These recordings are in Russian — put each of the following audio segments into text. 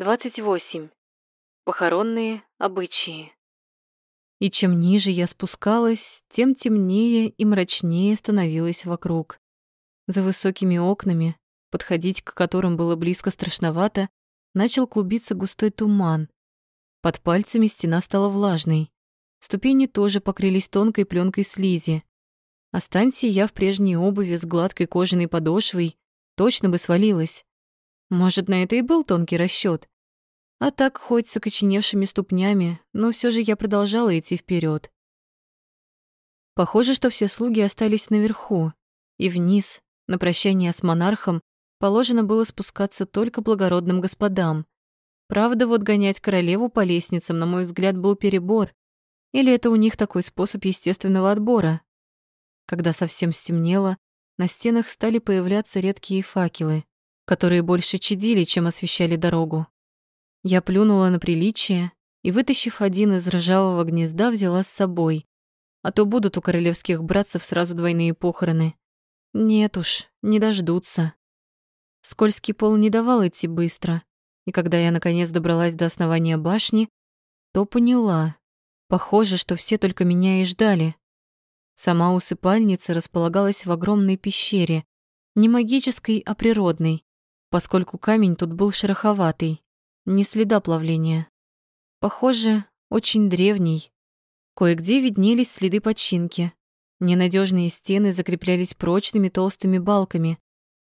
28. Похоронные обычаи. И чем ниже я спускалась, тем темнее и мрачнее становилось вокруг. За высокими окнами, подходить к которым было близко страшновато, начал клубиться густой туман. Под пальцами стена стала влажной. Ступени тоже покрылись тонкой пленкой слизи. Останься я в прежней обуви с гладкой кожаной подошвой, точно бы свалилась. Может, на это и был тонкий расчет. А так, хоть с окоченевшими ступнями, но все же я продолжала идти вперед. Похоже, что все слуги остались наверху, и вниз, на прощание с монархом, положено было спускаться только благородным господам. Правда, вот гонять королеву по лестницам, на мой взгляд, был перебор. Или это у них такой способ естественного отбора? Когда совсем стемнело, на стенах стали появляться редкие факелы, которые больше чадили, чем освещали дорогу. Я плюнула на приличие и, вытащив один из ржавого гнезда, взяла с собой. А то будут у королевских братцев сразу двойные похороны. Нет уж, не дождутся. Скользкий пол не давал идти быстро, и когда я наконец добралась до основания башни, то поняла. Похоже, что все только меня и ждали. Сама усыпальница располагалась в огромной пещере, не магической, а природной, поскольку камень тут был шероховатый. Ни следа плавления. Похоже, очень древний. Кое-где виднелись следы починки. Ненадежные стены закреплялись прочными толстыми балками,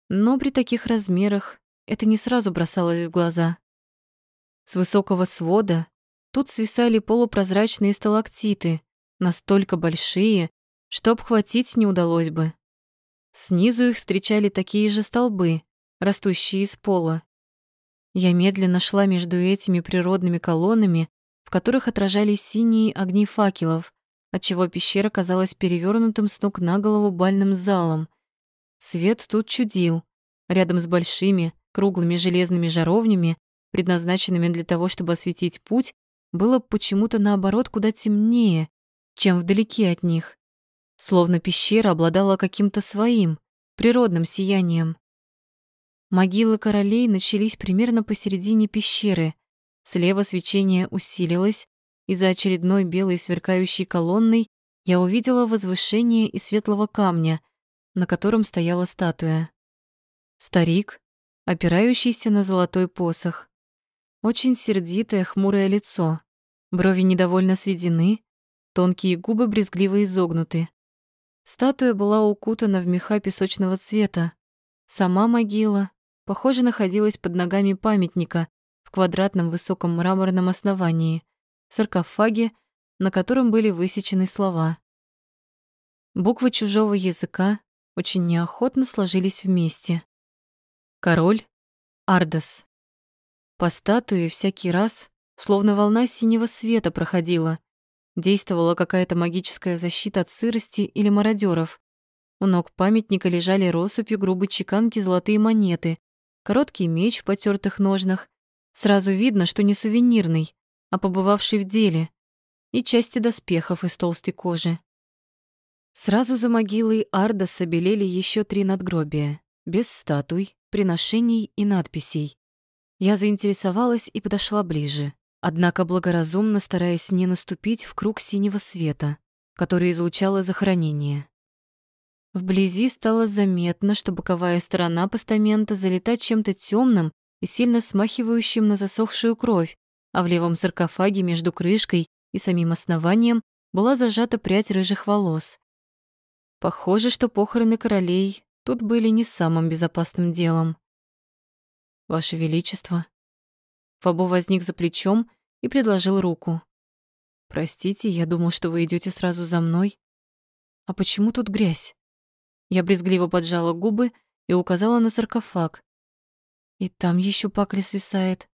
но при таких размерах это не сразу бросалось в глаза. С высокого свода тут свисали полупрозрачные сталактиты, настолько большие, что обхватить не удалось бы. Снизу их встречали такие же столбы, растущие из пола. Я медленно шла между этими природными колоннами, в которых отражались синие огни факелов, отчего пещера казалась перевернутым с ног на голову бальным залом. Свет тут чудил. Рядом с большими, круглыми железными жаровнями, предназначенными для того, чтобы осветить путь, было почему-то наоборот куда темнее, чем вдалеке от них. Словно пещера обладала каким-то своим, природным сиянием. Могилы королей начались примерно посередине пещеры. Слева свечение усилилось, и за очередной белой сверкающей колонной я увидела возвышение из светлого камня, на котором стояла статуя. Старик, опирающийся на золотой посох. Очень сердитое, хмурое лицо. Брови недовольно сведены, тонкие губы брезгливо изогнуты. Статуя была укутана в меха песочного цвета. Сама могила похоже, находилась под ногами памятника в квадратном высоком мраморном основании, саркофаге, на котором были высечены слова. Буквы чужого языка очень неохотно сложились вместе. Король Ардас. По статуе всякий раз, словно волна синего света проходила, действовала какая-то магическая защита от сырости или мародеров. У ног памятника лежали россыпью грубой чеканки золотые монеты, короткий меч в потертых ножнах. Сразу видно, что не сувенирный, а побывавший в деле, и части доспехов из толстой кожи. Сразу за могилой Ардаса белели еще три надгробия, без статуй, приношений и надписей. Я заинтересовалась и подошла ближе, однако благоразумно стараясь не наступить в круг синего света, который излучало захоронение. Вблизи стало заметно, что боковая сторона постамента залита чем-то темным и сильно смахивающим на засохшую кровь, а в левом саркофаге между крышкой и самим основанием была зажата прядь рыжих волос. Похоже, что похороны королей тут были не самым безопасным делом. «Ваше Величество». Фабо возник за плечом и предложил руку. «Простите, я думал, что вы идете сразу за мной. А почему тут грязь?» Я брезгливо поджала губы и указала на саркофаг. И там еще пакля свисает.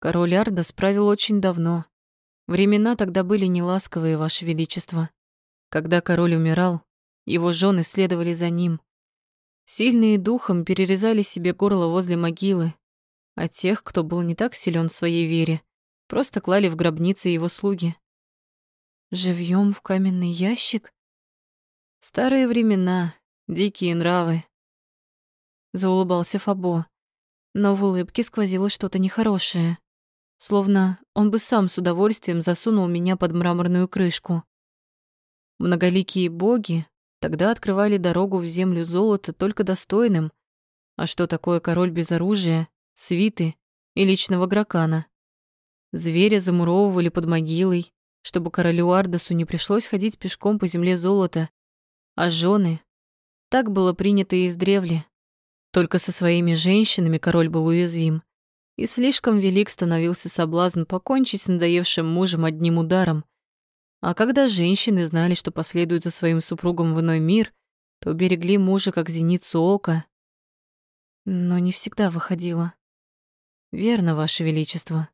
Король Арда справил очень давно. Времена тогда были неласковые, Ваше Величество. Когда король умирал, его жены следовали за ним. Сильные духом перерезали себе горло возле могилы, а тех, кто был не так силен в своей вере, просто клали в гробницы его слуги. Живьем в каменный ящик? Старые времена, дикие нравы. Заулыбался Фабо. но в улыбке сквозило что-то нехорошее. Словно он бы сам с удовольствием засунул меня под мраморную крышку. Многоликие боги тогда открывали дорогу в землю золота только достойным. А что такое король без оружия, свиты и личного гракана? Зверя замуровывали под могилой, чтобы королю Ардасу не пришлось ходить пешком по земле золота, а жены... Так было принято издревле. Только со своими женщинами король был уязвим, и слишком велик становился соблазн покончить с надоевшим мужем одним ударом. А когда женщины знали, что последуют за своим супругом в иной мир, то берегли мужа как зеницу ока. Но не всегда выходило. Верно, Ваше Величество.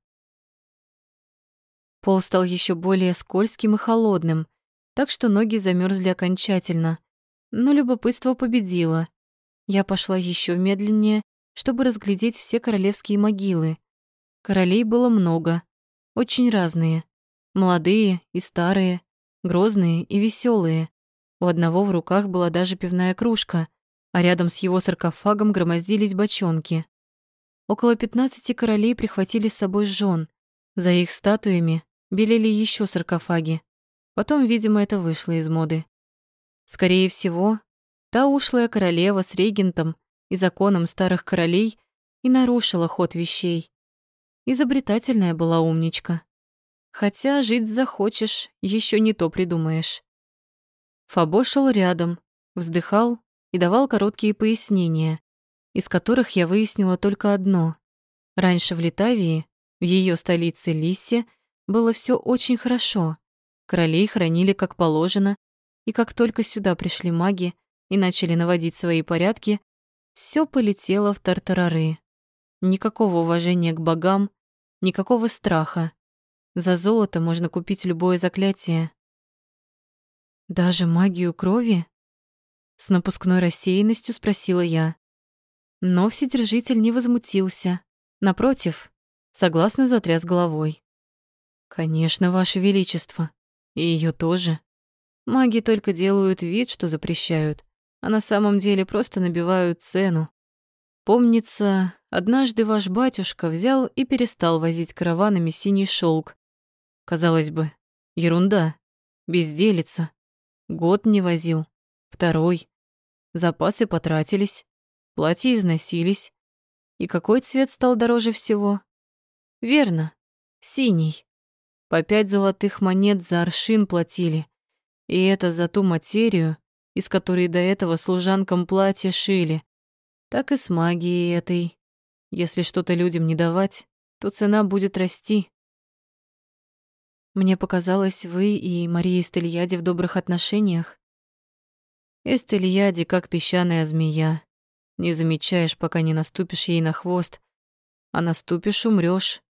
Пол стал еще более скользким и холодным, так что ноги замерзли окончательно. Но любопытство победило. Я пошла еще медленнее, чтобы разглядеть все королевские могилы. Королей было много, очень разные. Молодые и старые, грозные и веселые. У одного в руках была даже пивная кружка, а рядом с его саркофагом громоздились бочонки. Около пятнадцати королей прихватили с собой жен. За их статуями белели еще саркофаги. Потом, видимо, это вышло из моды. Скорее всего, та ушлая королева с регентом и законом старых королей и нарушила ход вещей. Изобретательная была умничка. Хотя жить захочешь, еще не то придумаешь. Фабо шел рядом, вздыхал и давал короткие пояснения, из которых я выяснила только одно. Раньше в Литавии, в ее столице Лиссе, было все очень хорошо. Королей хранили как положено, и как только сюда пришли маги и начали наводить свои порядки, все полетело в тартарары. Никакого уважения к богам, никакого страха. За золото можно купить любое заклятие. Даже магию крови? С напускной рассеянностью спросила я. Но вседержитель не возмутился. Напротив, согласно затряс головой. Конечно, Ваше Величество. И ее тоже. Маги только делают вид, что запрещают, а на самом деле просто набивают цену. Помнится, однажды ваш батюшка взял и перестал возить караванами синий шелк. Казалось бы, ерунда, безделица. Год не возил, второй. Запасы потратились, платья износились. И какой цвет стал дороже всего? Верно, синий. По пять золотых монет за аршин платили. И это за ту материю, из которой до этого служанкам платье шили. Так и с магией этой. Если что-то людям не давать, то цена будет расти. Мне показалось, вы и Мария Стельяди в добрых отношениях. Эстельяди как песчаная змея. Не замечаешь, пока не наступишь ей на хвост. А наступишь — умрёшь.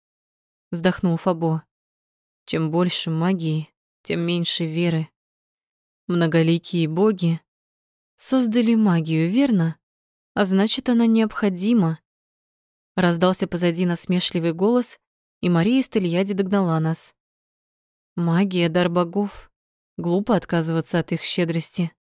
Вздохнул Фабо. Чем больше магии, тем меньше веры. Многоликие боги создали магию, верно? А значит, она необходима. Раздался позади насмешливый голос, и Мария Стельяди догнала нас. Магия — дар богов. Глупо отказываться от их щедрости.